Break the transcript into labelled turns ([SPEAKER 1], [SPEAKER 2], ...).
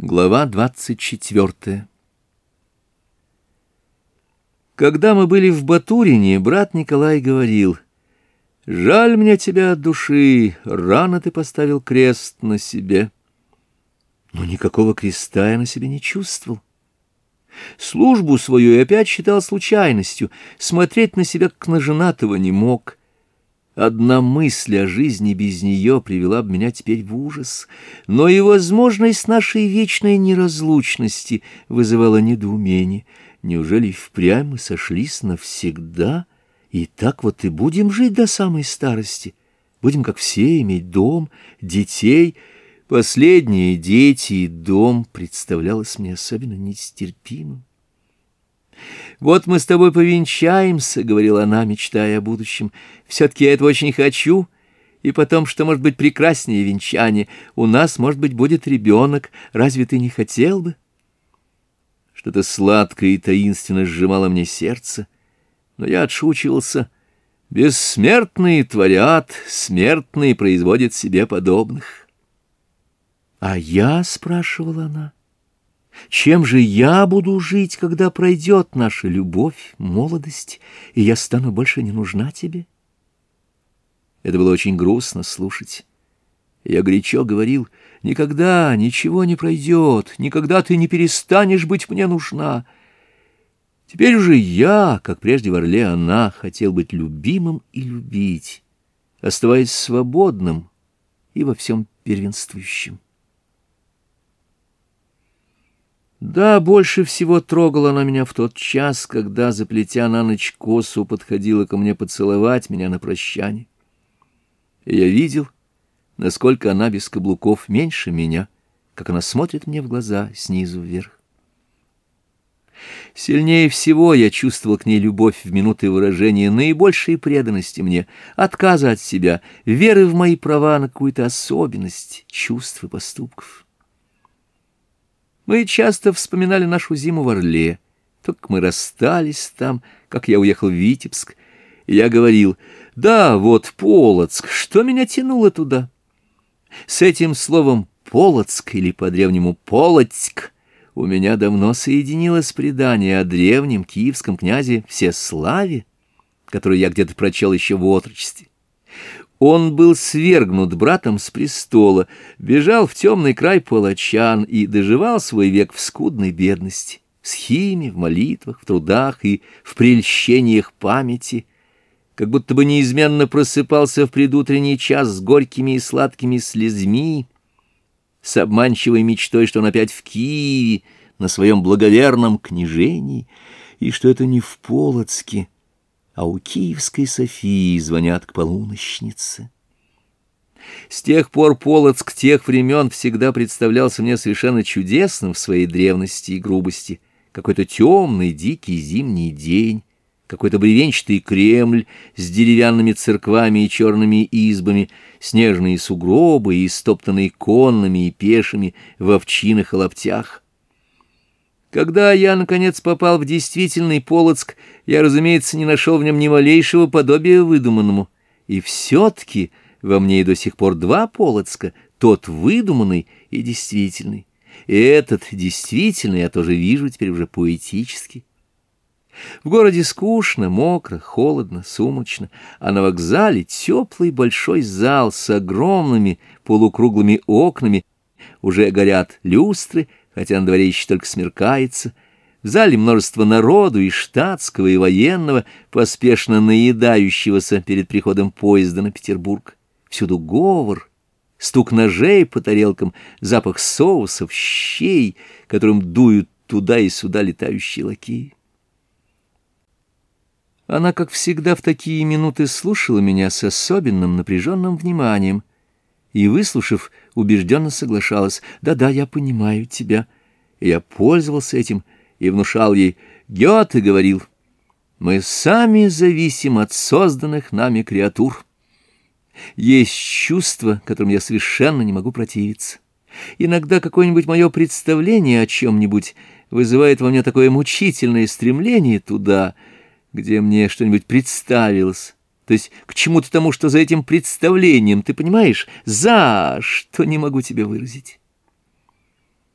[SPEAKER 1] Глава 24 Когда мы были в Батурине, брат Николай говорил, «Жаль мне тебя от души, рано ты поставил крест на себе». Но никакого креста я на себе не чувствовал. Службу свою я опять считал случайностью, смотреть на себя как на женатого не мог. Одна мысль о жизни без нее привела бы меня теперь в ужас, но и возможность нашей вечной неразлучности вызывала недоумение. Неужели впрямь мы сошлись навсегда, и так вот и будем жить до самой старости? Будем, как все, иметь дом, детей. Последние дети и дом представлялось мне особенно нестерпимым. «Вот мы с тобой повенчаемся», — говорила она, мечтая о будущем. «Все-таки я этого очень хочу». И потом, что может быть прекраснее венчание? У нас, может быть, будет ребенок. Разве ты не хотел бы? Что-то сладкое и таинственно сжимало мне сердце. Но я отшучивался. Бессмертные творят, смертные производят себе подобных. — А я, — спрашивала она, — чем же я буду жить, когда пройдет наша любовь, молодость, и я стану больше не нужна тебе? Это было очень грустно слушать. Я горячо говорил, никогда ничего не пройдет, никогда ты не перестанешь быть мне нужна. Теперь уже я, как прежде в Орле она, хотел быть любимым и любить, оставаясь свободным и во всем первенствующим. Да, больше всего трогала она меня в тот час, когда, заплетя на ночь косу, подходила ко мне поцеловать меня на прощание. И я видел, насколько она без каблуков меньше меня, как она смотрит мне в глаза снизу вверх. Сильнее всего я чувствовал к ней любовь в минуты выражения наибольшей преданности мне, отказа от себя, веры в мои права на какую-то особенность чувств и поступков. Мы часто вспоминали нашу зиму в Орле, то, как мы расстались там, как я уехал в Витебск. Я говорил, да, вот Полоцк, что меня тянуло туда? С этим словом Полоцк или по-древнему Полоцк у меня давно соединилось предание о древнем киевском князе Всеславе, который я где-то прочел еще в отрочестве. Он был свергнут братом с престола, бежал в темный край палачан и доживал свой век в скудной бедности, в схиме, в молитвах, в трудах и в прельщениях памяти, как будто бы неизменно просыпался в предутренний час с горькими и сладкими слезми, с обманчивой мечтой, что он опять в Киеве, на своем благоверном княжении, и что это не в Полоцке, а у Киевской Софии звонят к полуночнице. С тех пор Полоцк тех времен всегда представлялся мне совершенно чудесным в своей древности и грубости. Какой-то темный, дикий зимний день, какой-то бревенчатый Кремль с деревянными церквами и черными избами, снежные сугробы и стоптанные конными и пешими в овчинах и лаптях — когда я, наконец, попал в действительный Полоцк, я, разумеется, не нашел в нем ни малейшего подобия выдуманному. И все-таки во мне и до сих пор два Полоцка, тот выдуманный и действительный. И этот действительный я тоже вижу теперь уже поэтически. В городе скучно, мокро, холодно, сумочно, а на вокзале теплый большой зал с огромными полукруглыми окнами. Уже горят люстры, хотя на дворе еще только смеркается. В зале множество народу, и штатского, и военного, поспешно наедающегося перед приходом поезда на Петербург. Всюду говор, стук ножей по тарелкам, запах соусов, щей, которым дуют туда и сюда летающие лаки. Она, как всегда, в такие минуты слушала меня с особенным напряженным вниманием — и, выслушав, убежденно соглашалась. «Да-да, я понимаю тебя». Я пользовался этим и внушал ей. «Гёте говорил, мы сами зависим от созданных нами креатур. Есть чувство, которым я совершенно не могу противиться. Иногда какое-нибудь мое представление о чем-нибудь вызывает во мне такое мучительное стремление туда, где мне что-нибудь представилось» то есть к чему-то тому, что за этим представлением, ты понимаешь, за что не могу тебе выразить.